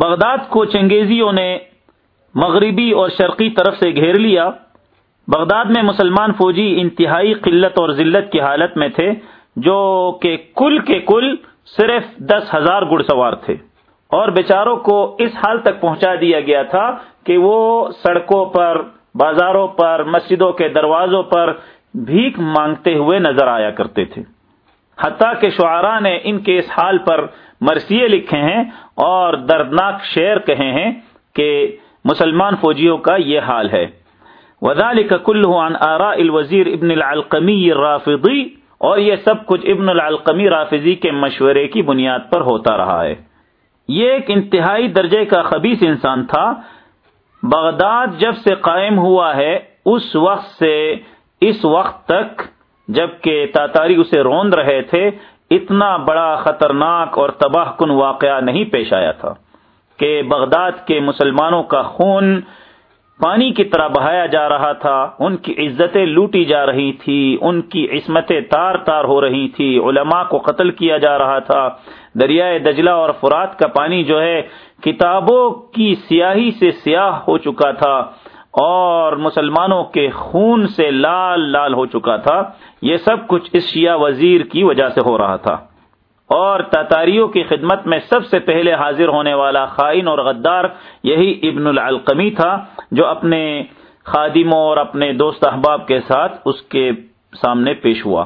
Baghdad کو چنگیزیوں نے مغربی اور شرقی طرف سے گھیر لیا۔ بغداد میں مسلمان فوجی انتہائی قلت اور ذلت کی حالت میں تھے، جو کہ کل کے کل صرف دس ہزار گڑ سوار تھے۔ اور بیچاروں کو اس حال تک پہنچا دیا گیا تھا کہ وہ سڑکوں پر، بازاروں پر، مسجدوں کے دروازوں پر بھیک مانگتے ہوئے نظر آیا کرتے تھے۔ حتیٰ کہ شعرا نے ان کے اس حال پر مرثیے لکھے ہیں اور دردناک شعر کہے ہیں کہ مسلمان فوجیوں کا یہ حال ہے۔ وذالک كله عن آراء الوزیر ابن العلقمی الرافضی، اور یہ سب کچھ ابن العلقمی رافضی کے مشورے کی بنیاد پر ہوتا رہا ہے۔ یہ ایک انتہائی درجے کا خبیص انسان تھا۔ بغداد جب سے قائم ہوا ہے، اس وقت سے اس وقت تک جبکہ تاتاری اسے روند رہے تھے اتنا بڑا خطرناک اور تباہ کن واقعہ نہیں پیش آیا تھا کہ بغداد کے مسلمانوں کا خون پانی کی طرح بہایا جا رہا تھا، ان کی عزتیں لوٹی جا رہی تھی، ان کی عصمتیں تار تار ہو رہی تھی، علماء کو قتل کیا جا رہا تھا۔ دریائے دجلہ اور فرات کا پانی جو ہے، کتابوں کی سیاہی سے سیاہ ہو چکا تھا۔ اور مسلمانوں کے خون سے لال لال ہو چکا تھا۔ یہ سب کچھ اس شیعہ وزیر کی وجہ سے ہو رہا تھا۔ اور تاتاریوں کی خدمت میں سب سے پہلے حاضر ہونے والا خائن اور غدار یہی ابن العلقمی تھا، جو اپنے خادموں اور اپنے دوست احباب کے ساتھ اس کے سامنے پیش ہوا۔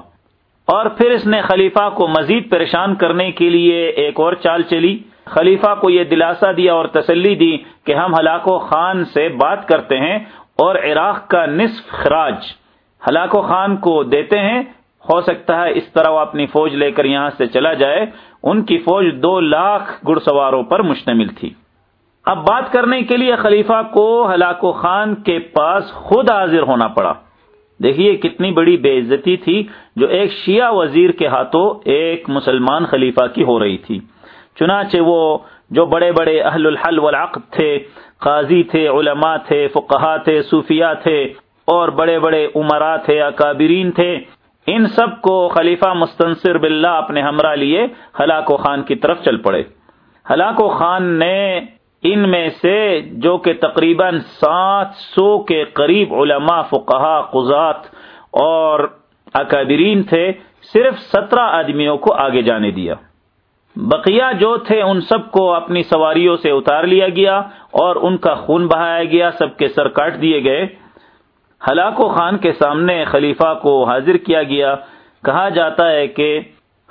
اور پھر اس نے خلیفہ کو مزید پریشان کرنے کے لیے ایک اور چال چلی۔ خلیفہ کو یہ دلاسا دیا اور تسلی دی کہ ہم ہلاکو خان سے بات کرتے ہیں اور عراق کا نصف خراج ہلاکو خان کو دیتے ہیں۔ ہو سکتا ہے اس طرح وہ اپنی فوج لے کر یہاں سے چلا جائے۔ ان کی فوج دو لاکھ گھڑ سواروں پر مشتمل تھی۔ اب بات کرنے کے لیے خلیفہ کو ہلاکو خان کے پاس خود حاضر ہونا پڑا۔ دیکھیے کتنی بڑی بے عزتی تھی جو ایک شیعہ وزیر کے ہاتھوں ایک مسلمان خلیفہ کی ہو رہی تھی۔ چنانچہ وہ جو بڑے بڑے اہل الحل والعقد تھے، قاضی تھے، علماء تھے فقہا تھے صوفیہ تھے، اور بڑے بڑے عمرا تھے، اکابرین تھے، ان سب کو خلیفہ مستنصر باللہ اپنے ہمراہ لیے ہلاکو خان کی طرف چل پڑے۔ ہلاکو خان نے ان میں سے جو کہ تقریباً سات سو کے قریب علماء فقہا قزات اور اکابرین تھے، صرف سترہ آدمیوں کو آگے جانے دیا۔ بقیہ جو تھے ان سب کو اپنی سواریوں سے اتار لیا گیا اور ان کا خون بہایا گیا، سب کے سر کاٹ دیے گئے۔ ہلاکو خان کے سامنے خلیفہ کو حاضر کیا گیا۔ کہا جاتا ہے کہ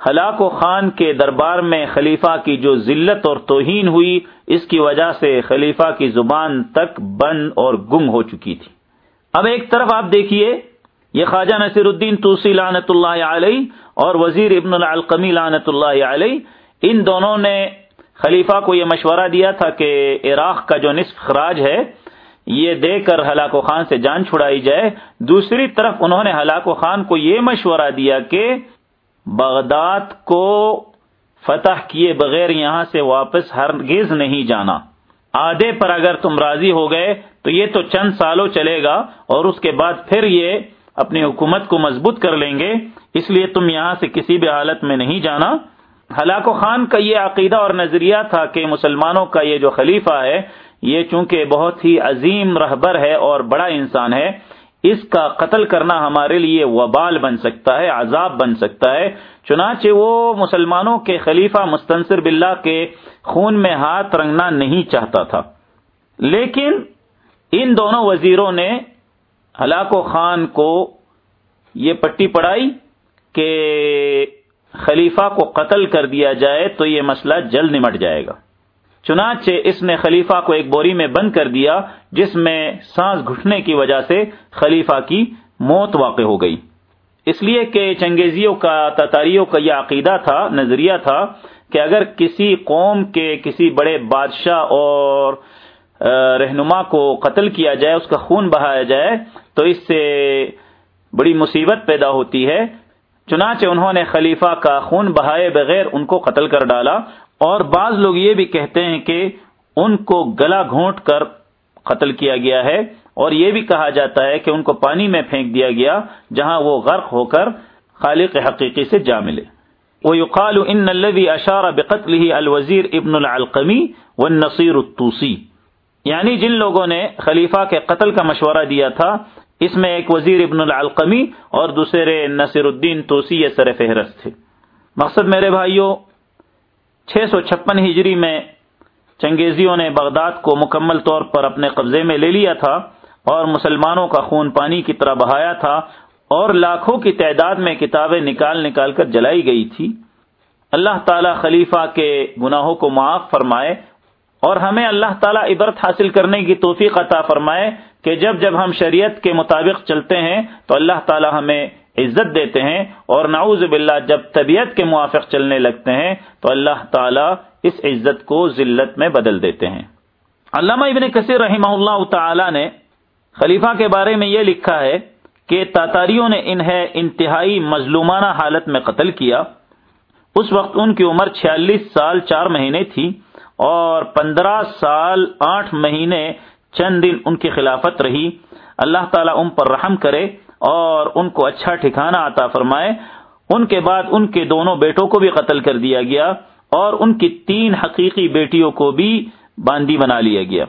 ہلاکو خان کے دربار میں خلیفہ کی جو ذلت اور توہین ہوئی، اس کی وجہ سے خلیفہ کی زبان تک بند اور گم ہو چکی تھی۔ اب ایک طرف آپ دیکھیے، یہ خواجہ نصیر الدین توسی لعنت اللہ علیہ اور وزیر ابن العلقمی لعنت اللہ علیہ ان دونوں نے خلیفہ کو یہ مشورہ دیا تھا کہ عراق کا جو نصف خراج ہے، یہ دے کر ہلاکو خان سے جان چھڑائی جائے۔ دوسری طرف انہوں نے ہلاکو خان کو یہ مشورہ دیا کہ بغداد کو فتح کیے بغیر یہاں سے واپس ہرگز نہیں جانا۔ آدھے پر اگر تم راضی ہو گئے تو یہ تو چند سالوں چلے گا اور اس کے بعد پھر یہ اپنی حکومت کو مضبوط کر لیں گے۔ اس لیے تم یہاں سے کسی بھی حالت میں نہیں جانا۔ ہلاکو خان کا یہ عقیدہ اور نظریہ تھا کہ مسلمانوں کا یہ جو خلیفہ ہے، یہ چونکہ بہت ہی عظیم رہبر ہے اور بڑا انسان ہے، اس کا قتل کرنا ہمارے لیے وبال بن سکتا ہے، عذاب بن سکتا ہے۔ چنانچہ وہ مسلمانوں کے خلیفہ مستنصر باللہ کے خون میں ہاتھ رنگنا نہیں چاہتا تھا۔ لیکن ان دونوں وزیروں نے ہلاکو خان کو یہ پٹی پڑائی کہ خلیفہ کو قتل کر دیا جائے تو یہ مسئلہ جلد نمٹ جائے گا۔ چنانچہ اس نے خلیفہ کو ایک بوری میں بند کر دیا، جس میں سانس گھٹنے کی وجہ سے خلیفہ کی موت واقع ہو گئی۔ اس لیے کہ چنگیزیوں کا تتاریوں کا یہ عقیدہ تھا، نظریہ تھا کہ اگر کسی قوم کے کسی بڑے بادشاہ اور رہنما کو قتل کیا جائے، اس کا خون بہایا جائے، تو اس سے بڑی مصیبت پیدا ہوتی ہے۔ چنانچہ انہوں نے خلیفہ کا خون بہائے بغیر ان کو قتل کر ڈالا اور بعض لوگ یہ بھی کہتے ہیں کہ ان کو گلا گھونٹ کر قتل کیا گیا ہے اور یہ بھی کہا جاتا ہے کہ ان کو پانی میں پھینک دیا گیا جہاں وہ غرق ہو کر خالق حقیقی سے جا ملے۔ ويقال ان الذي اشار بقتله الوزير ابن العلقمي والنصير الطوسی یعنی جن لوگوں نے خلیفہ کے قتل کا مشورہ دیا تھا اس میں ایک وزیر ابن العلقمی اور دوسرے نصیر الدین توسی یہ سر فہرست تھے۔ مقصد میرے بھائیوں چھ سو چھپن ہجری میں چنگیزیوں نے بغداد کو مکمل طور پر اپنے قبضے میں لے لیا تھا اور مسلمانوں کا خون پانی کی طرح بہایا تھا اور لاکھوں کی تعداد میں کتابیں نکال نکال کر جلائی گئی تھی۔ اللہ تعالی خلیفہ کے گناہوں کو معاف فرمائے اور ہمیں اللہ تعالیٰ عبرت حاصل کرنے کی توفیق عطا فرمائے کہ جب جب ہم شریعت کے مطابق چلتے ہیں تو اللہ تعالیٰ ہمیں عزت دیتے ہیں اور نعوذ باللہ جب طبیعت کے موافق چلنے لگتے ہیں تو اللہ تعالیٰ اس عزت کو ذلت میں بدل دیتے ہیں۔ علامہ ابن کثیر رحمہ اللہ تعالی نے خلیفہ کے بارے میں یہ لکھا ہے کہ تاتاریوں نے انہیں انتہائی مظلومانہ حالت میں قتل کیا۔ اس وقت ان کی عمر چھیالیس سال چار مہینے تھی۔ اور پندرہ سال، آٹھ مہینے چند دن ان کی خلافت رہی۔ اللہ تعالیٰ ان پر رحم کرے اور ان کو اچھا ٹھکانہ عطا فرمائے۔ ان کے بعد ان کے دونوں بیٹوں کو بھی قتل کر دیا گیا اور ان کی تین حقیقی بیٹیوں کو بھی باندی بنا لیا گیا۔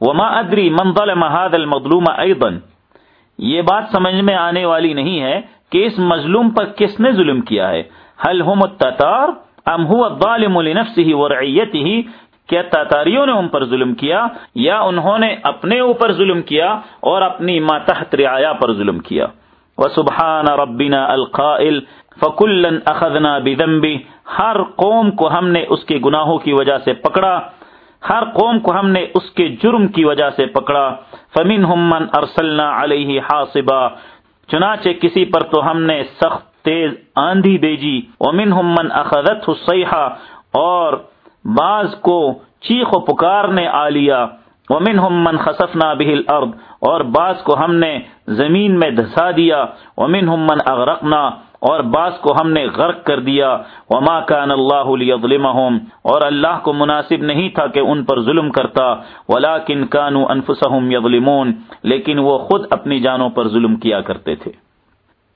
وما ادری منظل محاد المظلوم ایضا یہ بات سمجھ میں آنے والی نہیں ہے کہ اس مظلوم پر کس نے ظلم کیا ہے۔ حل ہم التتار؟ ام هو الظالم لنفسه ورعیته کیا تاتاریوں نے ان پر ظلم کیا؟ یا انہوں نے اپنے اوپر ظلم کیا اور اپنی ماتحت رعایا پر ظلم کیا؟ وسبحان ربنا القائل، فکلن اخذنا بذنبی، ہر قوم کو ہم نے اس کے گناہوں کی وجہ سے پکڑا، ہر قوم کو ہم نے اس کے جرم کی وجہ سے پکڑا فمن من ارسلنا علیہ حاصبا چنانچہ کسی پر تو ہم نے سخت تیز آندھی بیجی ومن من اخذت الصیحہ، اور بعض کو چیخ و پکار نے آ لیا ومن من خسفنا به الارض، اور بعض کو ہم نے زمین میں دھسا دیا ومن من اغرقنا اور بعض کو ہم نے غرق کر دیا۔ وما كان الله ليظلمهم۔ اور اللہ کو مناسب نہیں تھا کہ ان پر ظلم کرتا۔ ولكن كانوا انفسهم يظلمون۔ لیکن وہ خود اپنی جانوں پر ظلم کیا کرتے تھے۔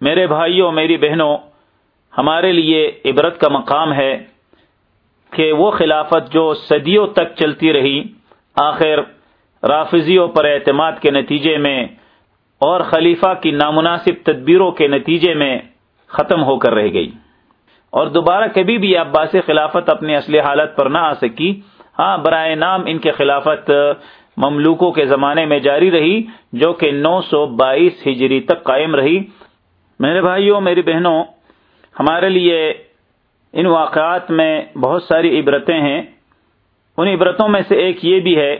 میرے بھائیوں، میری بہنوں، ہمارے لیے عبرت کا مقام ہے کہ وہ خلافت جو صدیوں تک چلتی رہی، آخر رافضیوں پر اعتماد کے نتیجے میں اور خلیفہ کی نامناسب تدبیروں کے نتیجے میں ختم ہو کر رہ گئی۔ اور دوبارہ کبھی بھی عباس خلافت اپنی اصلی حالت پر نہ آ سکی۔ ہاں برائے نام ان کے خلافت مملوکوں کے زمانے میں جاری رہی، جو کہ نو سو بائیس ہجری تک قائم رہی۔ میرے بھائیوں، میری بہنوں، ہمارے لیے ان واقعات میں بہت ساری عبرتیں ہیں۔ ان عبرتوں میں سے ایک یہ بھی ہے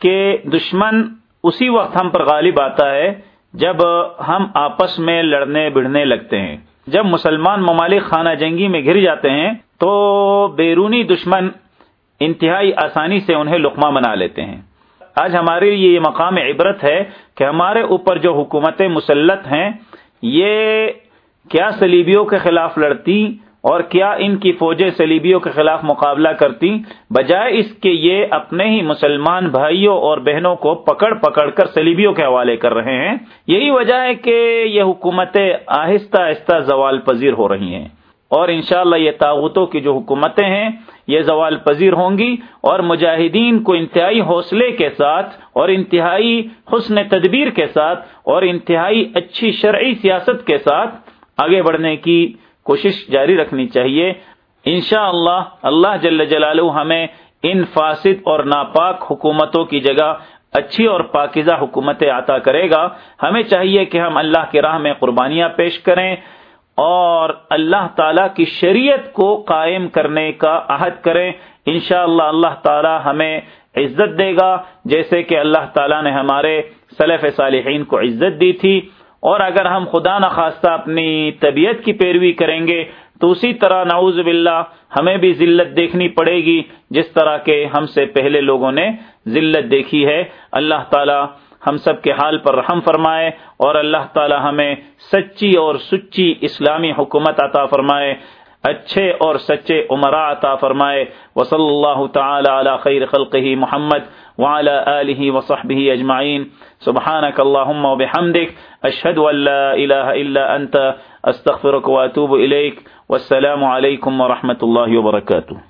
کہ دشمن اسی وقت ہم پر غالب آتا ہے جب ہم آپس میں لڑنے بڑھنے لگتے ہیں، جب مسلمان ممالک خانہ جنگی میں گر جاتے ہیں، تو بیرونی دشمن انتہائی آسانی سے انہیں لقمہ بنا لیتے ہیں۔ آج ہمارے لیے یہ مقام عبرت ہے کہ ہمارے اوپر جو حکومتیں مسلط ہیں، یہ کیا سلیبیوں کے خلاف لڑتی اور کیا ان کی فوجیں سلیبیوں کے خلاف مقابلہ کرتی بجائے اس کے یہ اپنے ہی مسلمان بھائیوں اور بہنوں کو پکڑ پکڑ کر سلیبیوں کے حوالے کر رہے ہیں۔ یہی وجہ ہے کہ یہ حکومتیں آہستہ آہستہ زوال پذیر ہو رہی ہیں۔ اور انشاءاللہ یہ تاغتوں کی جو حکومتیں ہیں، یہ زوال پذیر ہوں گی اور مجاہدین کو انتہائی حوصلے کے ساتھ اور انتہائی حسن تدبیر کے ساتھ اور انتہائی اچھی شرعی سیاست کے ساتھ آگے بڑھنے کی کوشش جاری رکھنی چاہیے۔ انشاءاللہ، اللہ اللہ جل جلالہ ہمیں ان فاسد اور ناپاک حکومتوں کی جگہ اچھی اور پاکیزہ حکومتیں عطا کرے گا۔ ہمیں چاہیے کہ ہم اللہ کی راہ میں قربانیاں پیش کریں اور اللہ تعالی کی شریعت کو قائم کرنے کا عہد کریں۔ انشاءاللہ، اللہ اللہ تعالی ہمیں عزت دے گا۔ جیسے کہ اللہ تعالی نے ہمارے صلیف صالحین کو عزت دی تھی۔ اور اگر ہم خدا نخواستہ اپنی طبیعت کی پیروی کریں گے، تو اسی طرح نعوذ باللہ ہمیں بھی ذلت دیکھنی پڑے گی، جس طرح کے ہم سے پہلے لوگوں نے ذلت دیکھی ہے۔ اللہ تعالی ہم سب کے حال پر رحم فرمائے اور اللہ تعالی ہمیں سچی اور سچی اسلامی حکومت عطا فرمائے، اچھے اور سچے عمرا عطا فرمائے۔ وصلی اللہ تعالی علی خیر خلقہ محمد وعلى آله وصحبه أجمعين. سبحانك اللهم وبحمدك، أشهد أن لا إله إلا أنت، أستغفرك وأتوب إليك. والسلام عليكم ورحمة الله وبركاته.